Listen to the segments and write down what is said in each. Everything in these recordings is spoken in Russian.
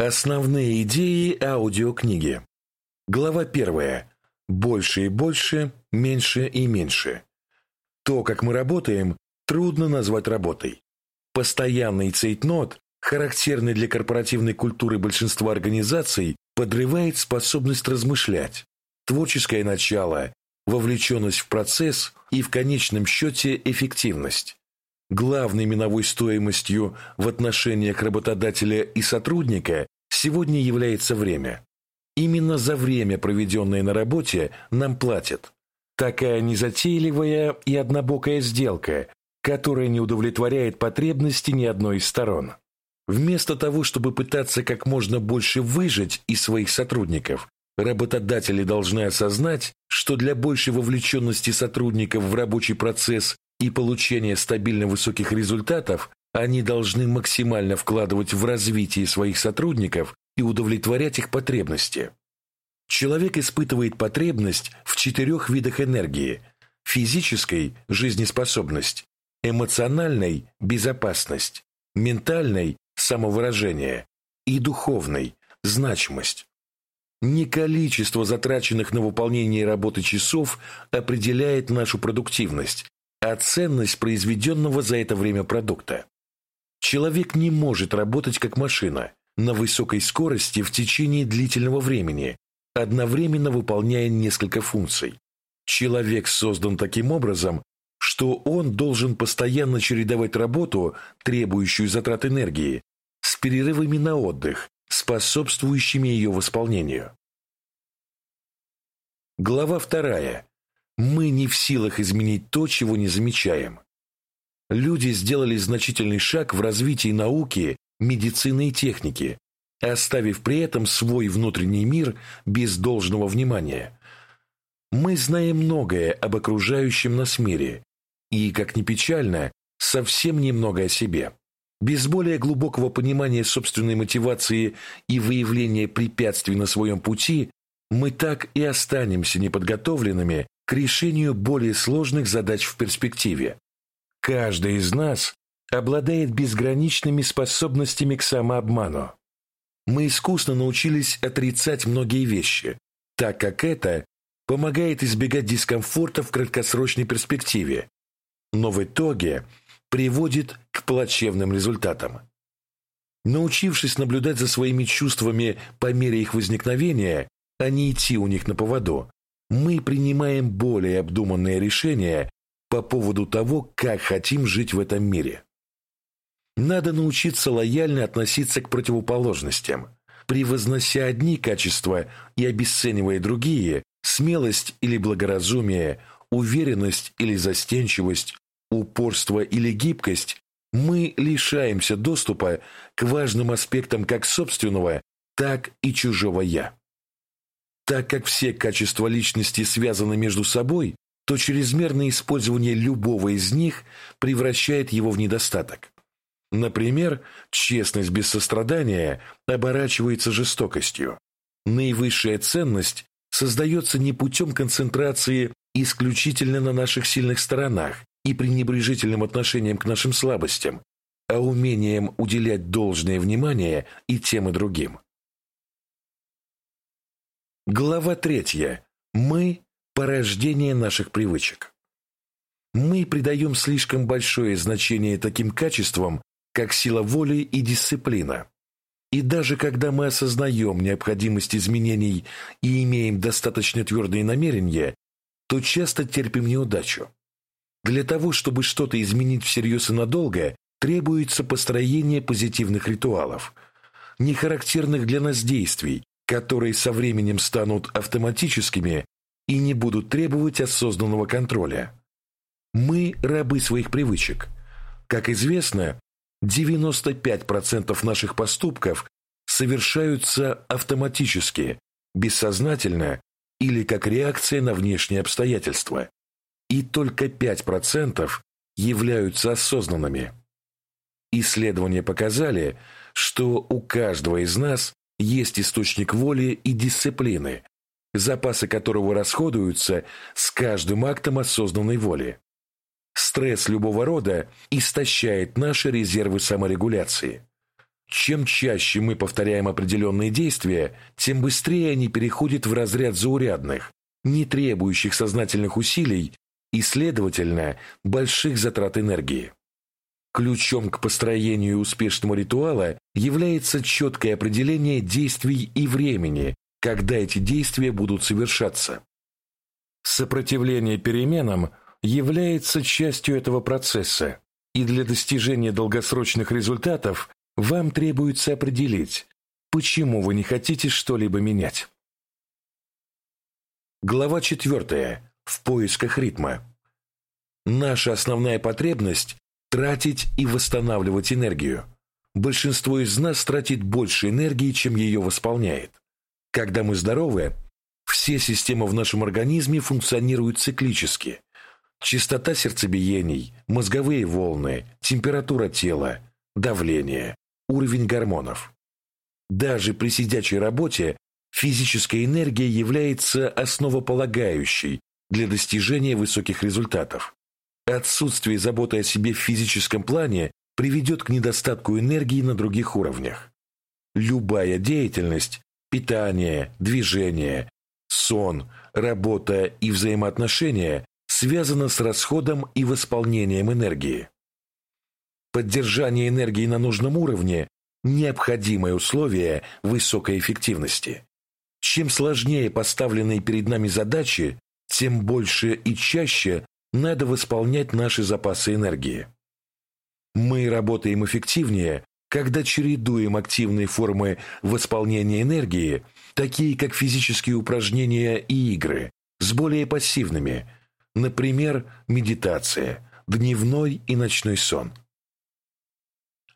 Основные идеи аудиокниги. Глава первая. Больше и больше, меньше и меньше. То, как мы работаем, трудно назвать работой. Постоянный цейтнот, характерный для корпоративной культуры большинства организаций, подрывает способность размышлять, творческое начало, вовлеченность в процесс и, в конечном счете, эффективность. Главной миновой стоимостью в отношениях работодателя и сотрудника сегодня является время. Именно за время, проведенное на работе, нам платят. Такая незатейливая и однобокая сделка, которая не удовлетворяет потребности ни одной из сторон. Вместо того, чтобы пытаться как можно больше выжать из своих сотрудников, работодатели должны осознать, что для большей вовлеченности сотрудников в рабочий процесс и получения стабильно высоких результатов они должны максимально вкладывать в развитие своих сотрудников и удовлетворять их потребности. Человек испытывает потребность в четырех видах энергии – физической – жизнеспособность, эмоциональной – безопасность, ментальной – самовыражение и духовной – значимость. Не количество затраченных на выполнение работы часов определяет нашу продуктивность, а ценность произведенного за это время продукта. Человек не может работать как машина на высокой скорости в течение длительного времени, одновременно выполняя несколько функций. Человек создан таким образом, что он должен постоянно чередовать работу, требующую затрат энергии, с перерывами на отдых, способствующими ее восполнению. Глава вторая. Мы не в силах изменить то, чего не замечаем. Люди сделали значительный шаг в развитии науки, медицины и техники, оставив при этом свой внутренний мир без должного внимания. Мы знаем многое об окружающем нас мире и, как ни печально, совсем немного о себе. Без более глубокого понимания собственной мотивации и выявления препятствий на своем пути мы так и останемся неподготовленными к решению более сложных задач в перспективе. Каждый из нас обладает безграничными способностями к самообману. Мы искусно научились отрицать многие вещи, так как это помогает избегать дискомфорта в краткосрочной перспективе, но в итоге приводит к плачевным результатам. Научившись наблюдать за своими чувствами по мере их возникновения, а не идти у них на поводу, мы принимаем более обдуманные решения по поводу того, как хотим жить в этом мире. Надо научиться лояльно относиться к противоположностям, превознося одни качества и обесценивая другие, смелость или благоразумие, уверенность или застенчивость, упорство или гибкость, мы лишаемся доступа к важным аспектам как собственного, так и чужого «я». Так как все качества личности связаны между собой, то чрезмерное использование любого из них превращает его в недостаток. Например, честность без сострадания оборачивается жестокостью. Наивысшая ценность создается не путем концентрации исключительно на наших сильных сторонах и пренебрежительным отношением к нашим слабостям, а умением уделять должное внимание и тем и другим. Глава третья. Мы – порождение наших привычек. Мы придаем слишком большое значение таким качествам, как сила воли и дисциплина. И даже когда мы осознаем необходимость изменений и имеем достаточно твердые намерения, то часто терпим неудачу. Для того, чтобы что-то изменить всерьез и надолго, требуется построение позитивных ритуалов, не характерных для нас действий, которые со временем станут автоматическими и не будут требовать осознанного контроля. Мы рабы своих привычек. Как известно, 95% наших поступков совершаются автоматически, бессознательно или как реакция на внешние обстоятельства. И только 5% являются осознанными. Исследования показали, что у каждого из нас есть источник воли и дисциплины, запасы которого расходуются с каждым актом осознанной воли. Стресс любого рода истощает наши резервы саморегуляции. Чем чаще мы повторяем определенные действия, тем быстрее они переходят в разряд заурядных, не требующих сознательных усилий и, следовательно, больших затрат энергии. Ключом к построению успешного ритуала является четкое определение действий и времени, когда эти действия будут совершаться. Сопротивление переменам является частью этого процесса, и для достижения долгосрочных результатов вам требуется определить, почему вы не хотите что-либо менять. Глава 4. В поисках ритма. Наша основная потребность – тратить и восстанавливать энергию. Большинство из нас тратит больше энергии, чем ее восполняет. Когда мы здоровы, все системы в нашем организме функционируют циклически. Частота сердцебиений, мозговые волны, температура тела, давление, уровень гормонов. Даже при сидячей работе физическая энергия является основополагающей для достижения высоких результатов. Отсутствие заботы о себе в физическом плане приведет к недостатку энергии на других уровнях. Любая деятельность – питание, движение, сон, работа и взаимоотношения – связана с расходом и восполнением энергии. Поддержание энергии на нужном уровне – необходимое условие высокой эффективности. Чем сложнее поставленные перед нами задачи, тем больше и чаще надо восполнять наши запасы энергии. Мы работаем эффективнее, когда чередуем активные формы восполнения энергии, такие как физические упражнения и игры, с более пассивными, например, медитация, дневной и ночной сон.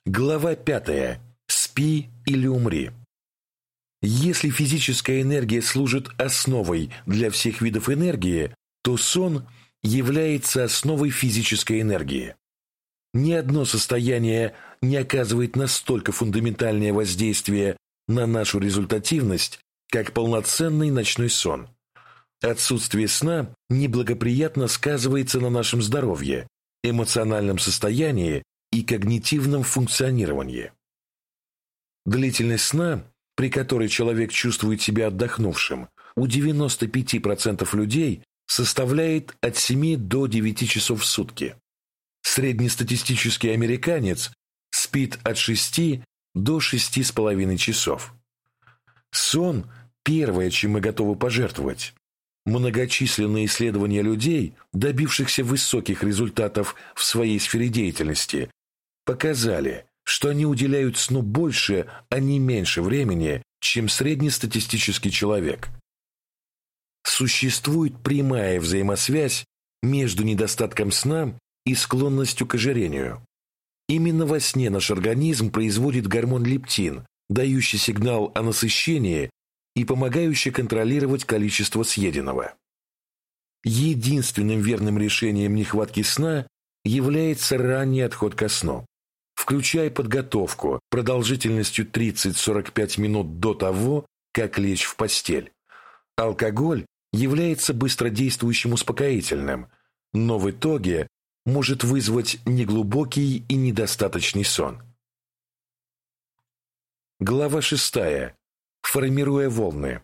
Глава пятая. Спи или умри. Если физическая энергия служит основой для всех видов энергии, то сон является основой физической энергии. Ни одно состояние не оказывает настолько фундаментальное воздействие на нашу результативность, как полноценный ночной сон. Отсутствие сна неблагоприятно сказывается на нашем здоровье, эмоциональном состоянии и когнитивном функционировании. Длительность сна, при которой человек чувствует себя отдохнувшим, у 95% людей составляет от 7 до 9 часов в сутки. Среднестатистический американец спит от 6 до 6,5 часов. Сон – первое, чем мы готовы пожертвовать. Многочисленные исследования людей, добившихся высоких результатов в своей сфере деятельности, показали, что они уделяют сну больше, а не меньше времени, чем среднестатистический человек. Существует прямая взаимосвязь между недостатком сна и склонностью к ожирению. Именно во сне наш организм производит гормон лептин, дающий сигнал о насыщении и помогающий контролировать количество съеденного. Единственным верным решением нехватки сна является ранний отход ко сну включая подготовку продолжительностью 30-45 минут до того, как лечь в постель. Алкоголь является быстродействующим успокоительным, но в итоге может вызвать неглубокий и недостаточный сон. Глава 6. Формируя волны.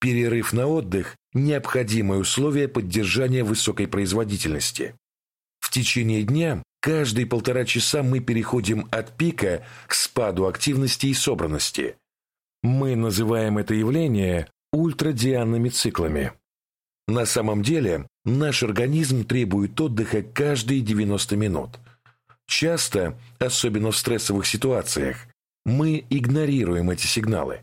Перерыв на отдых – необходимое условие поддержания высокой производительности. В течение дня Каждые полтора часа мы переходим от пика к спаду активности и собранности. Мы называем это явление ультрадианными циклами. На самом деле, наш организм требует отдыха каждые 90 минут. Часто, особенно в стрессовых ситуациях, мы игнорируем эти сигналы.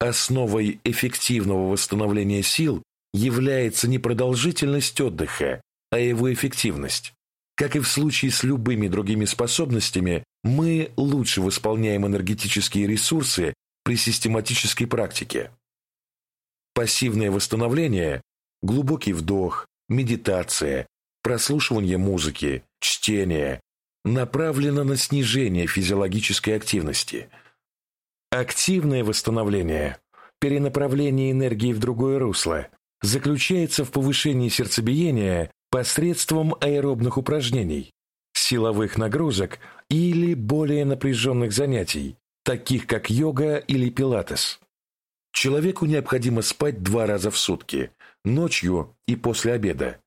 Основой эффективного восстановления сил является не продолжительность отдыха, а его эффективность. Как и в случае с любыми другими способностями, мы лучше восполняем энергетические ресурсы при систематической практике. Пассивное восстановление – глубокий вдох, медитация, прослушивание музыки, чтение – направлено на снижение физиологической активности. Активное восстановление – перенаправление энергии в другое русло – заключается в повышении сердцебиения посредством аэробных упражнений, силовых нагрузок или более напряженных занятий, таких как йога или пилатес. Человеку необходимо спать два раза в сутки, ночью и после обеда.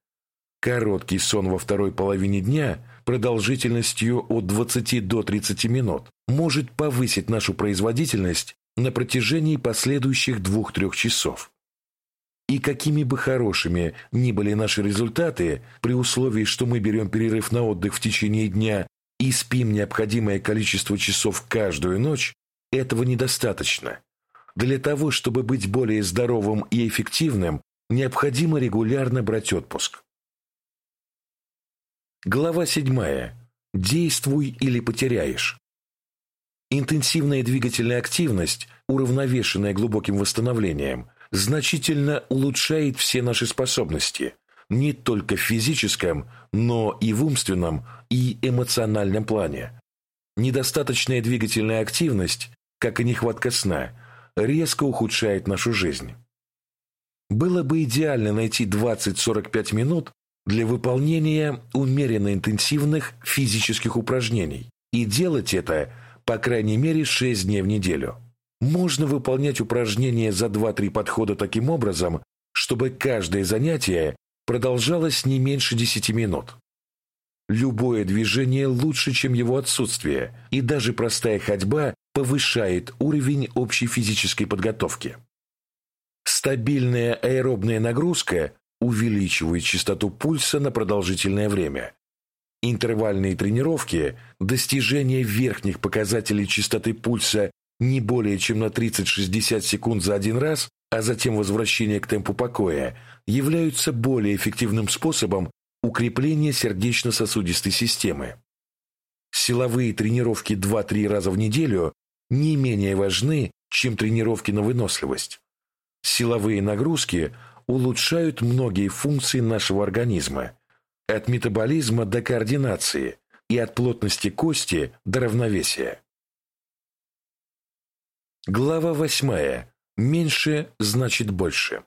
Короткий сон во второй половине дня продолжительностью от 20 до 30 минут может повысить нашу производительность на протяжении последующих двух-трех часов. И какими бы хорошими ни были наши результаты, при условии, что мы берем перерыв на отдых в течение дня и спим необходимое количество часов каждую ночь, этого недостаточно. Для того, чтобы быть более здоровым и эффективным, необходимо регулярно брать отпуск. Глава 7. Действуй или потеряешь. Интенсивная двигательная активность, уравновешенная глубоким восстановлением, значительно улучшает все наши способности, не только в физическом, но и в умственном и эмоциональном плане. Недостаточная двигательная активность, как и нехватка сна, резко ухудшает нашу жизнь. Было бы идеально найти 20-45 минут для выполнения умеренно интенсивных физических упражнений и делать это, по крайней мере, 6 дней в неделю. Можно выполнять упражнения за 2-3 подхода таким образом, чтобы каждое занятие продолжалось не меньше 10 минут. Любое движение лучше, чем его отсутствие, и даже простая ходьба повышает уровень общей физической подготовки. Стабильная аэробная нагрузка увеличивает частоту пульса на продолжительное время. Интервальные тренировки, достижение верхних показателей частоты пульса не более чем на 30-60 секунд за один раз, а затем возвращение к темпу покоя, являются более эффективным способом укрепления сердечно-сосудистой системы. Силовые тренировки 2-3 раза в неделю не менее важны, чем тренировки на выносливость. Силовые нагрузки улучшают многие функции нашего организма, от метаболизма до координации и от плотности кости до равновесия. Глава восьмая. Меньше значит больше.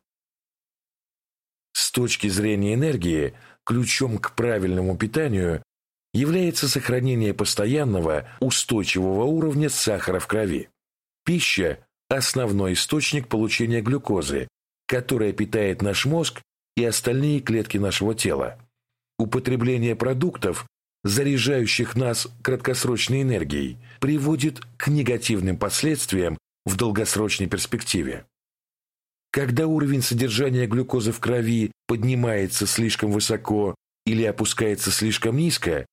С точки зрения энергии, ключом к правильному питанию является сохранение постоянного, устойчивого уровня сахара в крови. Пища – основной источник получения глюкозы, которая питает наш мозг и остальные клетки нашего тела. Употребление продуктов, заряжающих нас краткосрочной энергией, приводит к негативным последствиям в долгосрочной перспективе. Когда уровень содержания глюкозы в крови поднимается слишком высоко или опускается слишком низко,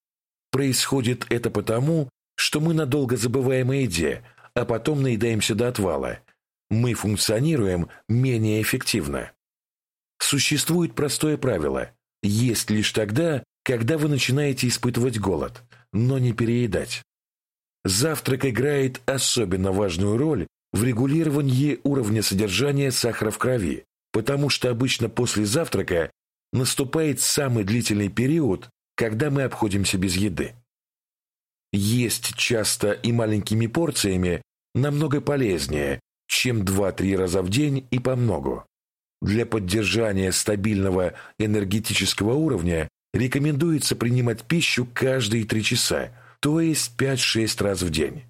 происходит это потому, что мы надолго забываем о еде, а потом наедаемся до отвала. Мы функционируем менее эффективно. Существует простое правило – есть лишь тогда, когда вы начинаете испытывать голод, но не переедать. Завтрак играет особенно важную роль в регулировании уровня содержания сахара в крови, потому что обычно после завтрака наступает самый длительный период, когда мы обходимся без еды. Есть часто и маленькими порциями намного полезнее, чем 2-3 раза в день и по многу. Для поддержания стабильного энергетического уровня рекомендуется принимать пищу каждые 3 часа, то есть 5-6 раз в день.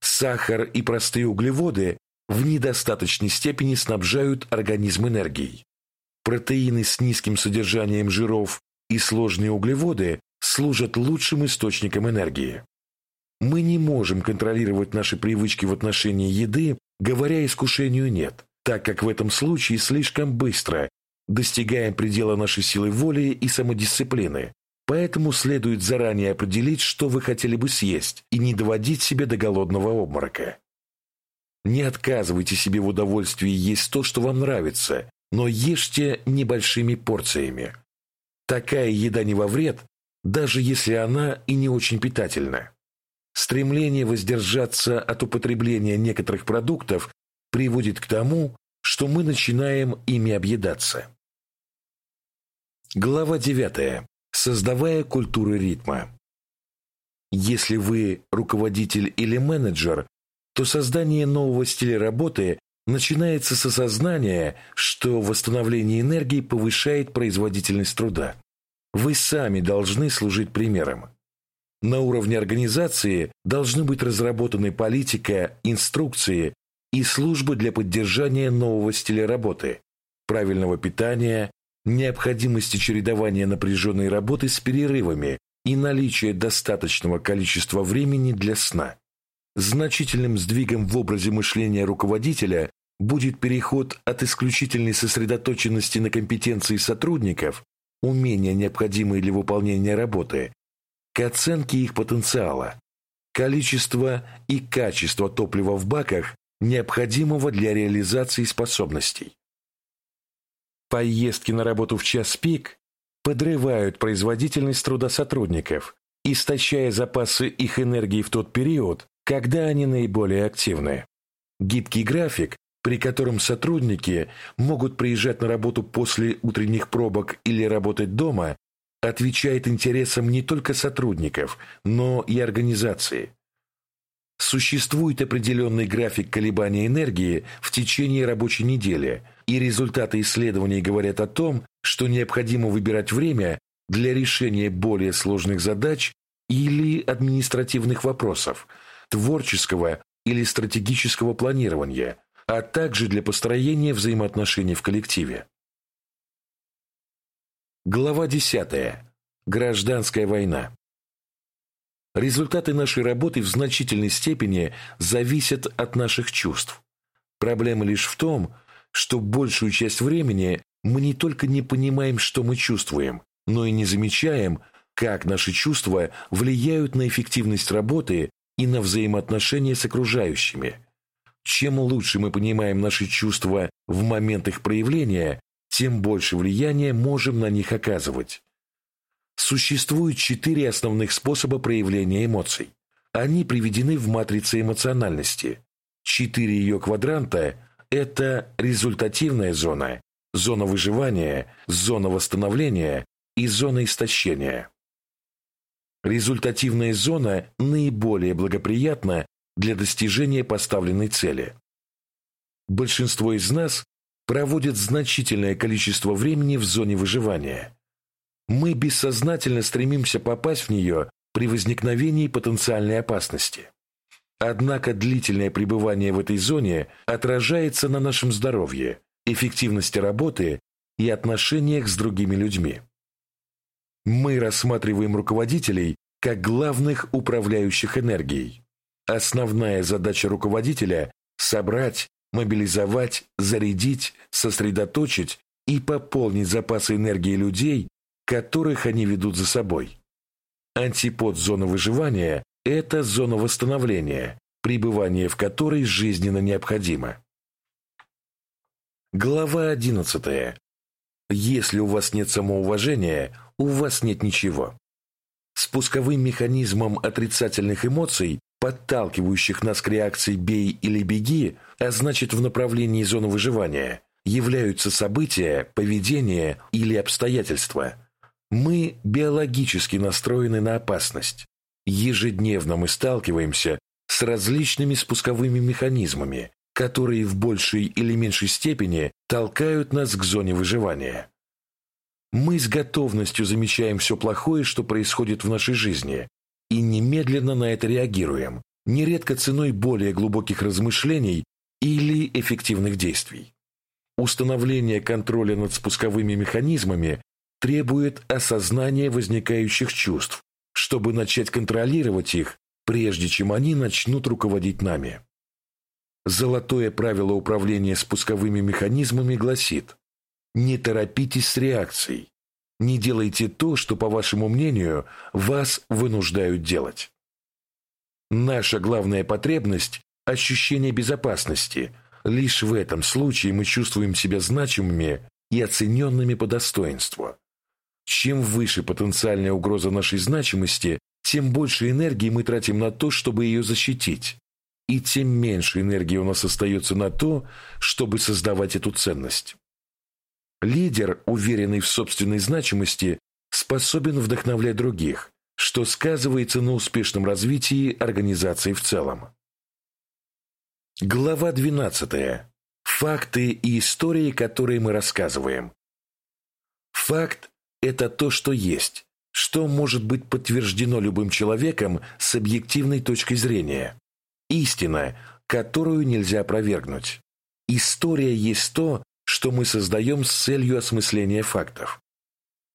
Сахар и простые углеводы в недостаточной степени снабжают организм энергией. Протеины с низким содержанием жиров и сложные углеводы служат лучшим источником энергии. Мы не можем контролировать наши привычки в отношении еды, говоря искушению «нет», так как в этом случае слишком быстро достигаем предела нашей силы воли и самодисциплины, Поэтому следует заранее определить, что вы хотели бы съесть, и не доводить себя до голодного обморока. Не отказывайте себе в удовольствии есть то, что вам нравится, но ешьте небольшими порциями. Такая еда не во вред, даже если она и не очень питательна. Стремление воздержаться от употребления некоторых продуктов приводит к тому, что мы начинаем ими объедаться. Глава девятая создавая культуру ритма. Если вы руководитель или менеджер, то создание нового стиля работы начинается с осознания, что восстановление энергии повышает производительность труда. Вы сами должны служить примером. На уровне организации должны быть разработаны политика, инструкции и службы для поддержания нового стиля работы, правильного питания, необходимости чередования напряженной работы с перерывами и наличия достаточного количества времени для сна. Значительным сдвигом в образе мышления руководителя будет переход от исключительной сосредоточенности на компетенции сотрудников, умения, необходимые для выполнения работы, к оценке их потенциала, количества и качества топлива в баках, необходимого для реализации способностей. Поездки на работу в час пик подрывают производительность труда сотрудников, истощая запасы их энергии в тот период, когда они наиболее активны. Гибкий график, при котором сотрудники могут приезжать на работу после утренних пробок или работать дома, отвечает интересам не только сотрудников, но и организации. Существует определенный график колебания энергии в течение рабочей недели, и результаты исследований говорят о том, что необходимо выбирать время для решения более сложных задач или административных вопросов, творческого или стратегического планирования, а также для построения взаимоотношений в коллективе. Глава 10. Гражданская война. Результаты нашей работы в значительной степени зависят от наших чувств. Проблема лишь в том, что большую часть времени мы не только не понимаем, что мы чувствуем, но и не замечаем, как наши чувства влияют на эффективность работы и на взаимоотношения с окружающими. Чем лучше мы понимаем наши чувства в момент их проявления, тем больше влияния можем на них оказывать. Существует четыре основных способа проявления эмоций. Они приведены в матрице эмоциональности. Четыре ее квадранта – это результативная зона, зона выживания, зона восстановления и зона истощения. Результативная зона наиболее благоприятна для достижения поставленной цели. Большинство из нас проводят значительное количество времени в зоне выживания. Мы бессознательно стремимся попасть в нее при возникновении потенциальной опасности. Однако длительное пребывание в этой зоне отражается на нашем здоровье, эффективности работы и отношениях с другими людьми. Мы рассматриваем руководителей как главных управляющих энергией. Основная задача руководителя – собрать, мобилизовать, зарядить, сосредоточить и пополнить запасы энергии людей, которых они ведут за собой. Антипод зоны выживания – это зона восстановления, пребывание в которой жизненно необходимо. Глава 11. Если у вас нет самоуважения, у вас нет ничего. Спусковым механизмом отрицательных эмоций, подталкивающих нас к реакции «бей» или «беги», а значит в направлении зоны выживания, являются события, поведение или обстоятельства. Мы биологически настроены на опасность. Ежедневно мы сталкиваемся с различными спусковыми механизмами, которые в большей или меньшей степени толкают нас к зоне выживания. Мы с готовностью замечаем все плохое, что происходит в нашей жизни, и немедленно на это реагируем, нередко ценой более глубоких размышлений или эффективных действий. Установление контроля над спусковыми механизмами требует осознания возникающих чувств, чтобы начать контролировать их, прежде чем они начнут руководить нами. Золотое правило управления спусковыми механизмами гласит «Не торопитесь с реакцией, не делайте то, что, по вашему мнению, вас вынуждают делать». Наша главная потребность ощущение безопасности. Лишь в этом случае мы чувствуем себя значимыми и оцененными по достоинству. Чем выше потенциальная угроза нашей значимости, тем больше энергии мы тратим на то, чтобы ее защитить. И тем меньше энергии у нас остается на то, чтобы создавать эту ценность. Лидер, уверенный в собственной значимости, способен вдохновлять других, что сказывается на успешном развитии организации в целом. Глава 12. Факты и истории, которые мы рассказываем. Факт – это то, что есть, что может быть подтверждено любым человеком с объективной точки зрения. Истина, которую нельзя опровергнуть. История есть то, что мы создаем с целью осмысления фактов.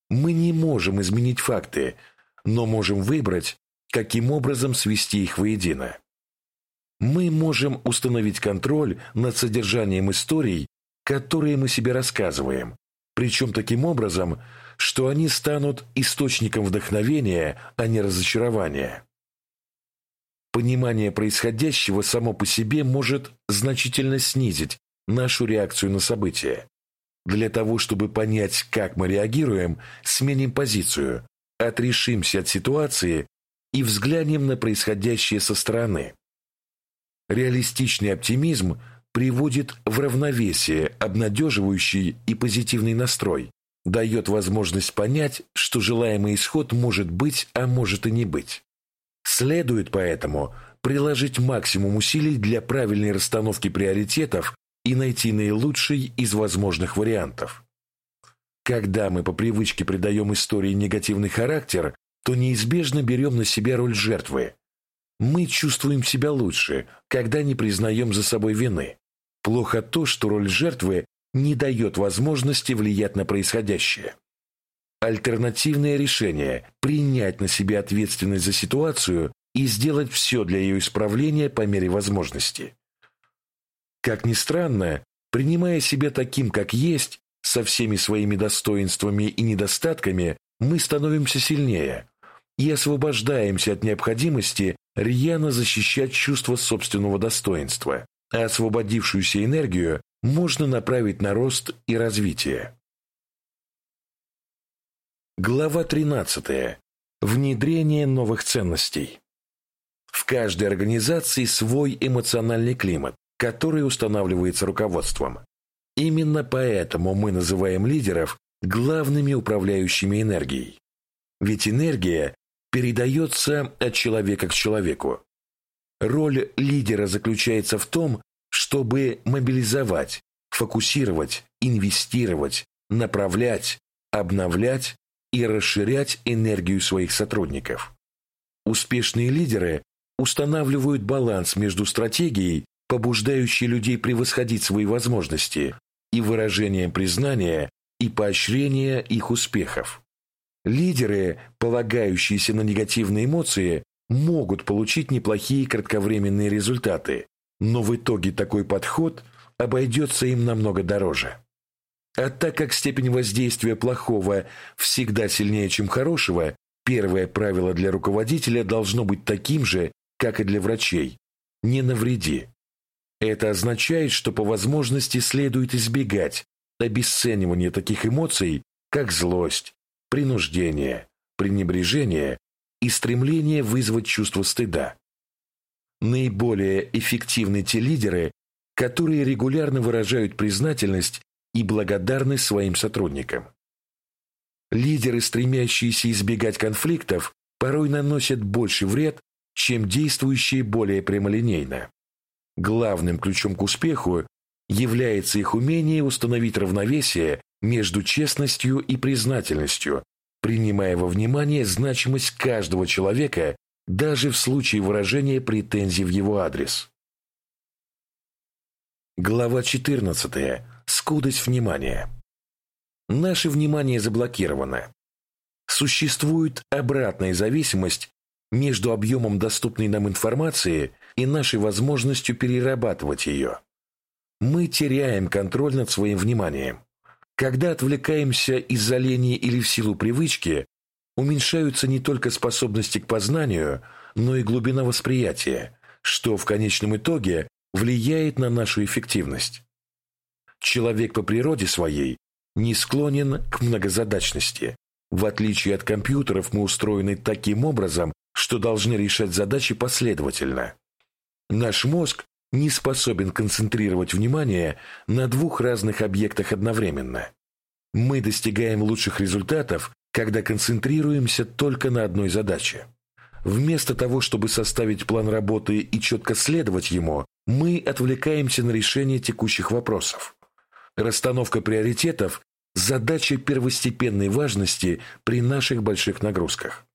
Мы не можем изменить факты, но можем выбрать, каким образом свести их воедино. Мы можем установить контроль над содержанием историй, которые мы себе рассказываем, причем таким образом, что они станут источником вдохновения, а не разочарования. Понимание происходящего само по себе может значительно снизить нашу реакцию на события. Для того, чтобы понять, как мы реагируем, сменим позицию, отрешимся от ситуации и взглянем на происходящее со стороны. Реалистичный оптимизм приводит в равновесие обнадеживающий и позитивный настрой, дает возможность понять, что желаемый исход может быть, а может и не быть. Следует поэтому приложить максимум усилий для правильной расстановки приоритетов и найти наилучший из возможных вариантов. Когда мы по привычке придаем истории негативный характер, то неизбежно берем на себя роль жертвы. Мы чувствуем себя лучше, когда не признаем за собой вины. Плохо то, что роль жертвы не дает возможности влиять на происходящее. Альтернативное решение – принять на себя ответственность за ситуацию и сделать все для ее исправления по мере возможности. Как ни странно, принимая себя таким, как есть, со всеми своими достоинствами и недостатками, мы становимся сильнее и освобождаемся от необходимости рьяно защищать чувство собственного достоинства а освободившуюся энергию можно направить на рост и развитие. Глава 13. Внедрение новых ценностей. В каждой организации свой эмоциональный климат, который устанавливается руководством. Именно поэтому мы называем лидеров главными управляющими энергией. Ведь энергия передается от человека к человеку. Роль лидера заключается в том, чтобы мобилизовать, фокусировать, инвестировать, направлять, обновлять и расширять энергию своих сотрудников. Успешные лидеры устанавливают баланс между стратегией, побуждающей людей превосходить свои возможности, и выражением признания и поощрения их успехов. Лидеры, полагающиеся на негативные эмоции, могут получить неплохие кратковременные результаты, но в итоге такой подход обойдется им намного дороже. А так как степень воздействия плохого всегда сильнее, чем хорошего, первое правило для руководителя должно быть таким же, как и для врачей – не навреди. Это означает, что по возможности следует избегать обесценивания таких эмоций, как злость, принуждение, пренебрежение и стремление вызвать чувство стыда. Наиболее эффективны те лидеры, которые регулярно выражают признательность и благодарность своим сотрудникам. Лидеры, стремящиеся избегать конфликтов, порой наносят больше вред, чем действующие более прямолинейно. Главным ключом к успеху является их умение установить равновесие между честностью и признательностью, принимая во внимание значимость каждого человека даже в случае выражения претензий в его адрес. Глава 14. Скудость внимания. Наше внимание заблокировано. Существует обратная зависимость между объемом доступной нам информации и нашей возможностью перерабатывать ее. Мы теряем контроль над своим вниманием. Когда отвлекаемся из-за лени или в силу привычки, уменьшаются не только способности к познанию, но и глубина восприятия, что в конечном итоге влияет на нашу эффективность. Человек по природе своей не склонен к многозадачности. В отличие от компьютеров мы устроены таким образом, что должны решать задачи последовательно. Наш мозг не способен концентрировать внимание на двух разных объектах одновременно. Мы достигаем лучших результатов, когда концентрируемся только на одной задаче. Вместо того, чтобы составить план работы и четко следовать ему, мы отвлекаемся на решение текущих вопросов. Расстановка приоритетов задача первостепенной важности при наших больших нагрузках.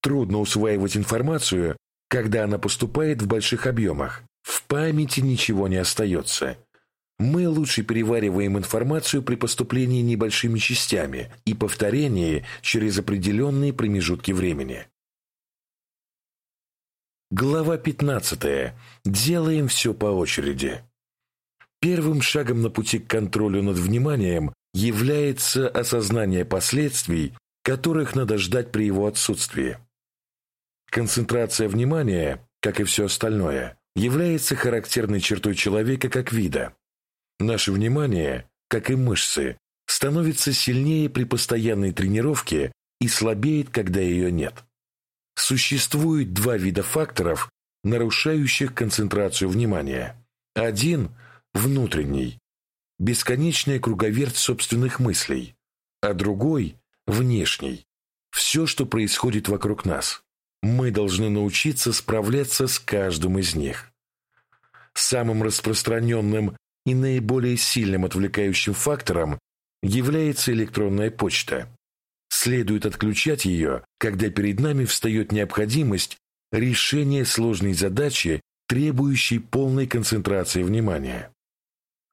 Трудно усваивать информацию, когда она поступает в больших объемах. В памяти ничего не остается. Мы лучше перевариваем информацию при поступлении небольшими частями и повторении через определенные промежутки времени. Глава 15. Делаем все по очереди. Первым шагом на пути к контролю над вниманием является осознание последствий, которых надо ждать при его отсутствии. Концентрация внимания, как и все остальное, является характерной чертой человека как вида. Наше внимание, как и мышцы, становится сильнее при постоянной тренировке и слабеет, когда ее нет. Существует два вида факторов, нарушающих концентрацию внимания. Один – внутренний, бесконечная круговерть собственных мыслей, а другой – внешний, все, что происходит вокруг нас. Мы должны научиться справляться с каждым из них. Самым распространенным и наиболее сильным отвлекающим фактором является электронная почта. Следует отключать ее, когда перед нами встает необходимость решения сложной задачи, требующей полной концентрации внимания.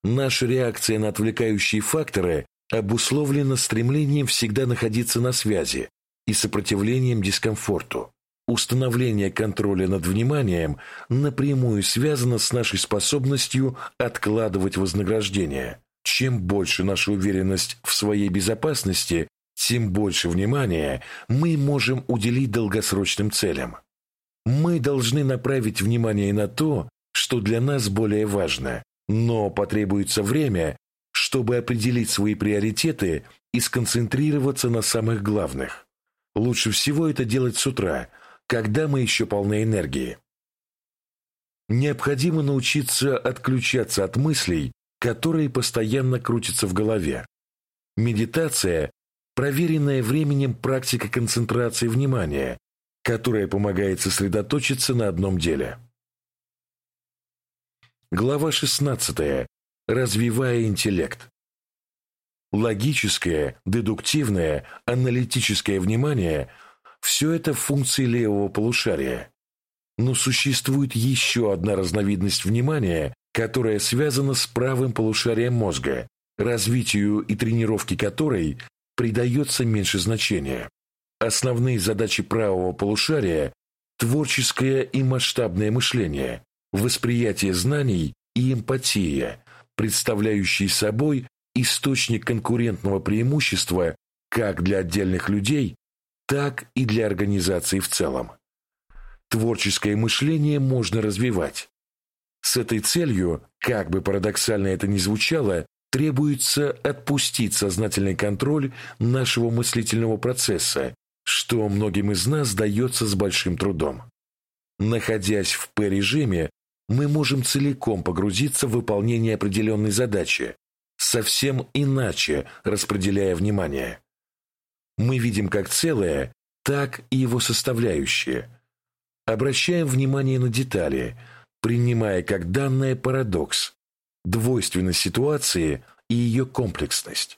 Наша реакция на отвлекающие факторы обусловлена стремлением всегда находиться на связи и сопротивлением дискомфорту. Установление контроля над вниманием напрямую связано с нашей способностью откладывать вознаграждение. Чем больше наша уверенность в своей безопасности, тем больше внимания мы можем уделить долгосрочным целям. Мы должны направить внимание на то, что для нас более важно, но потребуется время, чтобы определить свои приоритеты и сконцентрироваться на самых главных. Лучше всего это делать с утра, когда мы еще полны энергии. Необходимо научиться отключаться от мыслей, которые постоянно крутятся в голове. Медитация проверенная временем практика концентрации внимания, которая помогает сосредоточиться на одном деле. Глава 16. Развивая интеллект. Логическое, дедуктивное, аналитическое внимание – все это функции левого полушария. Но существует еще одна разновидность внимания, которая связана с правым полушарием мозга, развитию и тренировке которой придается меньше значения. Основные задачи правого полушария – творческое и масштабное мышление, восприятие знаний и эмпатия, представляющие собой источник конкурентного преимущества как для отдельных людей, так и для организации в целом. Творческое мышление можно развивать. С этой целью, как бы парадоксально это ни звучало, требуется отпустить сознательный контроль нашего мыслительного процесса, что многим из нас дается с большим трудом. Находясь в П-режиме, мы можем целиком погрузиться в выполнение определенной задачи, совсем иначе распределяя внимание. Мы видим как целое, так и его составляющие. Обращаем внимание на детали, принимая как данное парадокс, двойственность ситуации и ее комплексность.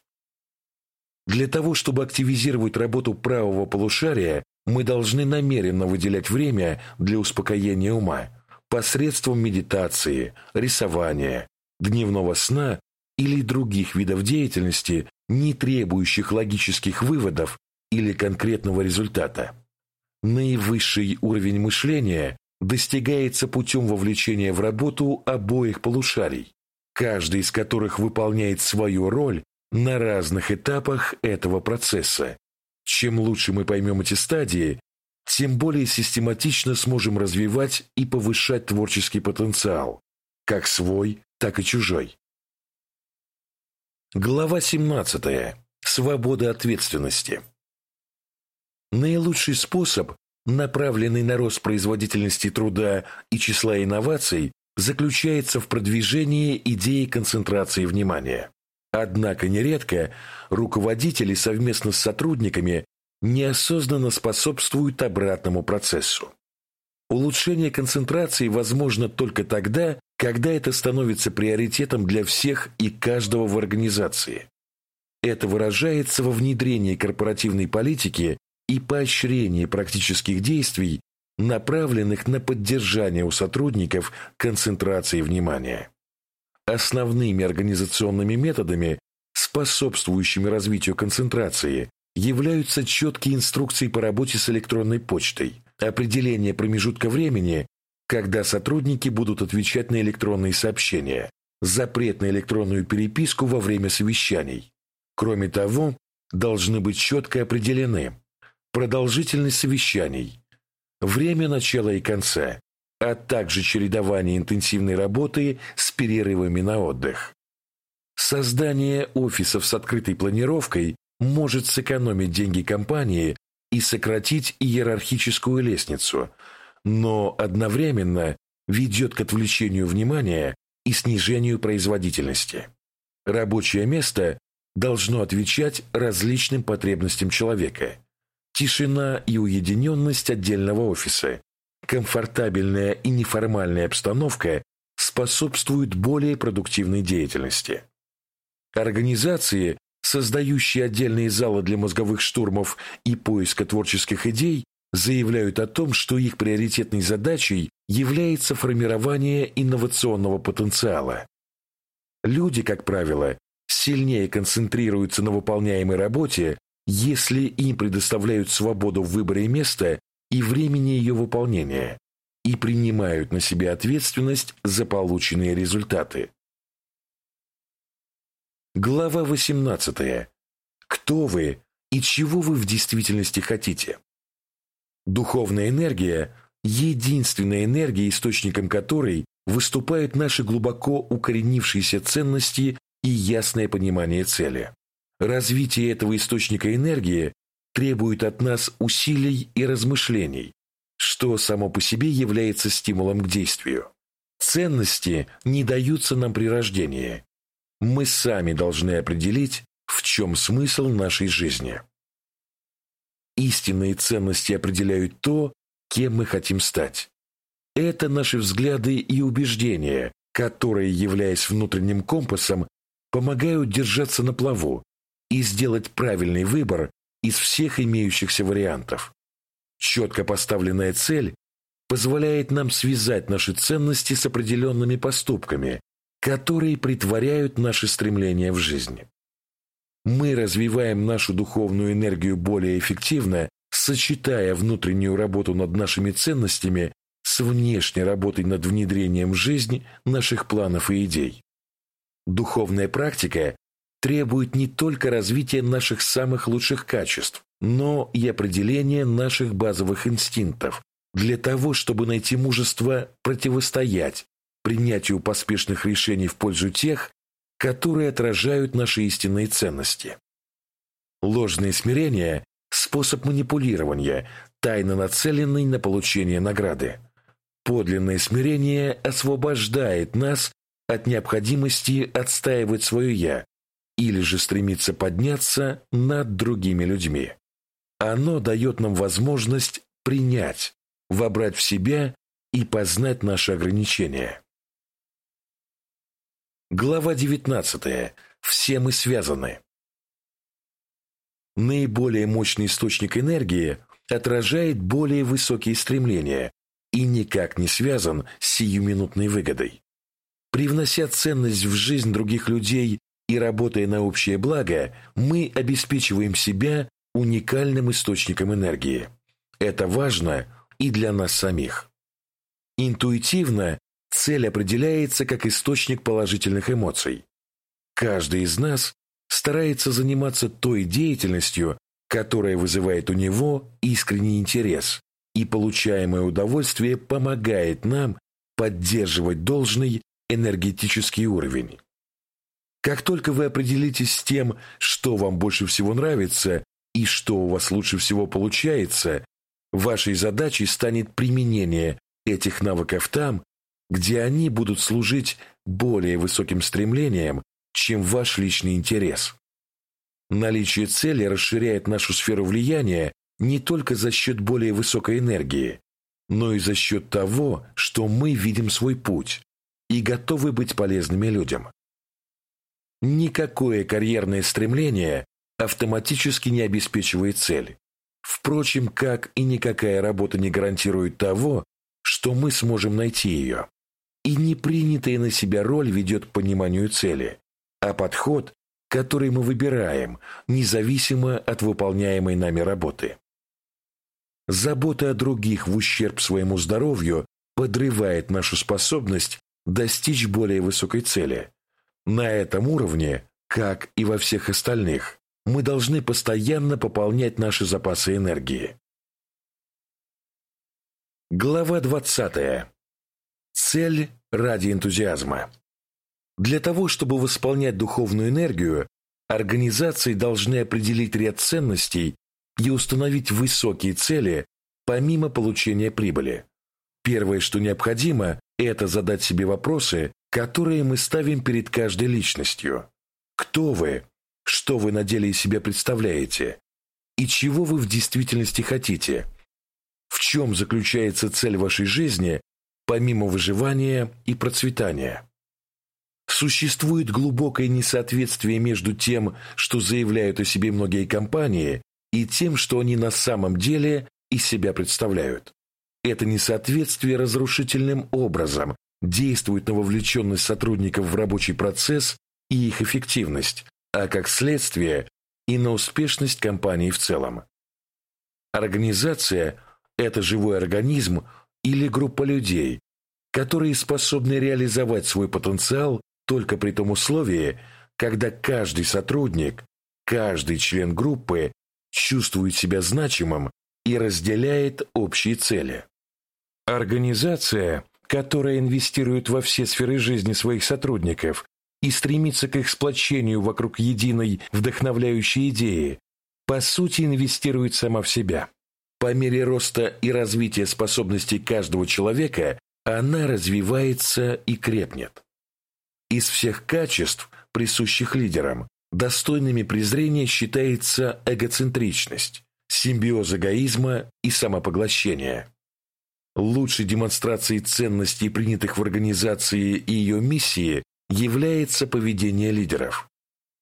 Для того, чтобы активизировать работу правого полушария, мы должны намеренно выделять время для успокоения ума посредством медитации, рисования, дневного сна или других видов деятельности, не требующих логических выводов или конкретного результата. Наивысший уровень мышления достигается путем вовлечения в работу обоих полушарий, каждый из которых выполняет свою роль на разных этапах этого процесса. Чем лучше мы поймем эти стадии, тем более систематично сможем развивать и повышать творческий потенциал, как свой, так и чужой. Глава 17. Свобода ответственности. Наилучший способ, направленный на рост производительности труда и числа инноваций, заключается в продвижении идеи концентрации внимания. Однако нередко руководители совместно с сотрудниками неосознанно способствуют обратному процессу. Улучшение концентрации возможно только тогда, когда это становится приоритетом для всех и каждого в организации. Это выражается во внедрении корпоративной политики и поощрении практических действий, направленных на поддержание у сотрудников концентрации внимания. Основными организационными методами, способствующими развитию концентрации, являются четкие инструкции по работе с электронной почтой, определение промежутка времени, когда сотрудники будут отвечать на электронные сообщения, запрет на электронную переписку во время совещаний. Кроме того, должны быть четко определены продолжительность совещаний, время начала и конца, а также чередование интенсивной работы с перерывами на отдых. Создание офисов с открытой планировкой может сэкономить деньги компании и сократить иерархическую лестницу, но одновременно ведет к отвлечению внимания и снижению производительности. Рабочее место должно отвечать различным потребностям человека. Тишина и уединенность отдельного офиса, комфортабельная и неформальная обстановка способствуют более продуктивной деятельности. Организации, создающие отдельные залы для мозговых штурмов и поиска творческих идей, заявляют о том, что их приоритетной задачей является формирование инновационного потенциала. Люди, как правило, сильнее концентрируются на выполняемой работе, если им предоставляют свободу в выборе места и времени ее выполнения и принимают на себя ответственность за полученные результаты. Глава 18. Кто вы и чего вы в действительности хотите? Духовная энергия – единственная энергия, источником которой выступают наши глубоко укоренившиеся ценности и ясное понимание цели. Развитие этого источника энергии требует от нас усилий и размышлений, что само по себе является стимулом к действию. Ценности не даются нам при рождении, мы сами должны определить, в чем смысл нашей жизни. Истинные ценности определяют то, кем мы хотим стать. Это наши взгляды и убеждения, которые, являясь внутренним компасом, помогают держаться на плаву и сделать правильный выбор из всех имеющихся вариантов. Четко поставленная цель позволяет нам связать наши ценности с определенными поступками, которые притворяют наши стремления в жизни. Мы развиваем нашу духовную энергию более эффективно, сочетая внутреннюю работу над нашими ценностями с внешней работой над внедрением в жизнь наших планов и идей. Духовная практика требует не только развития наших самых лучших качеств, но и определения наших базовых инстинктов для того, чтобы найти мужество противостоять принятию поспешных решений в пользу тех, которые отражают наши истинные ценности. Ложное смирение – способ манипулирования, тайно нацеленный на получение награды. Подлинное смирение освобождает нас от необходимости отстаивать свое «я» или же стремиться подняться над другими людьми. Оно дает нам возможность принять, вобрать в себя и познать наши ограничения. Глава 19. Все мы связаны. Наиболее мощный источник энергии отражает более высокие стремления и никак не связан с сиюминутной выгодой. Привнося ценность в жизнь других людей и работая на общее благо, мы обеспечиваем себя уникальным источником энергии. Это важно и для нас самих. Интуитивно цель определяется как источник положительных эмоций. Каждый из нас старается заниматься той деятельностью, которая вызывает у него искренний интерес, и получаемое удовольствие помогает нам поддерживать должный энергетический уровень. Как только вы определитесь с тем, что вам больше всего нравится и что у вас лучше всего получается, вашей задачей станет применение этих навыков там, где они будут служить более высоким стремлениям, чем ваш личный интерес. Наличие цели расширяет нашу сферу влияния не только за счет более высокой энергии, но и за счет того, что мы видим свой путь и готовы быть полезными людям. Никакое карьерное стремление автоматически не обеспечивает цель. Впрочем, как и никакая работа не гарантирует того, что мы сможем найти ее. И не принятая на себя роль ведет к пониманию цели, а подход, который мы выбираем, независимо от выполняемой нами работы. Забота о других в ущерб своему здоровью подрывает нашу способность достичь более высокой цели. На этом уровне, как и во всех остальных, мы должны постоянно пополнять наши запасы энергии. Глава 20. Цель ради энтузиазма. Для того, чтобы восполнять духовную энергию, организации должны определить ряд ценностей и установить высокие цели помимо получения прибыли. Первое, что необходимо, это задать себе вопросы, которые мы ставим перед каждой личностью. Кто вы? Что вы на деле из себя представляете? И чего вы в действительности хотите? В чем заключается цель вашей жизни, помимо выживания и процветания? Существует глубокое несоответствие между тем, что заявляют о себе многие компании, и тем, что они на самом деле из себя представляют. Это несоответствие разрушительным образом действует на вовлеченность сотрудников в рабочий процесс и их эффективность, а как следствие и на успешность компании в целом. Организация – это живой организм или группа людей, которые способны реализовать свой потенциал только при том условии, когда каждый сотрудник, каждый член группы чувствует себя значимым и разделяет общие цели. Организация, которая инвестирует во все сферы жизни своих сотрудников и стремится к их сплочению вокруг единой вдохновляющей идеи, по сути инвестирует сама в себя. По мере роста и развития способностей каждого человека она развивается и крепнет. Из всех качеств, присущих лидерам, достойными презрения считается эгоцентричность, симбиоз эгоизма и самопоглощения. Лучшей демонстрацией ценностей, принятых в организации и ее миссии, является поведение лидеров.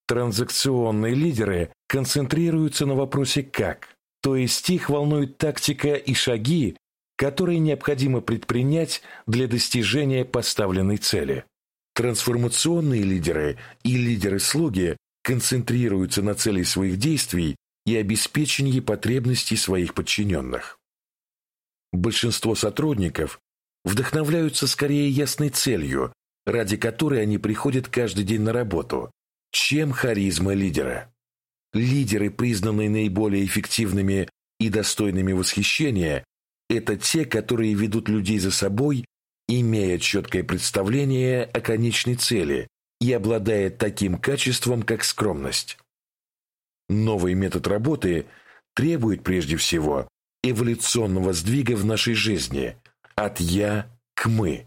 Транзакционные лидеры концентрируются на вопросе «как», то есть их волнует тактика и шаги, которые необходимо предпринять для достижения поставленной цели. Трансформационные лидеры и лидеры-слуги концентрируются на цели своих действий и обеспечении потребностей своих подчиненных. Большинство сотрудников вдохновляются скорее ясной целью, ради которой они приходят каждый день на работу, чем харизма лидера. Лидеры, признанные наиболее эффективными и достойными восхищения, это те, которые ведут людей за собой имея четкое представление о конечной цели и обладая таким качеством, как скромность. Новый метод работы требует прежде всего эволюционного сдвига в нашей жизни от «я» к «мы».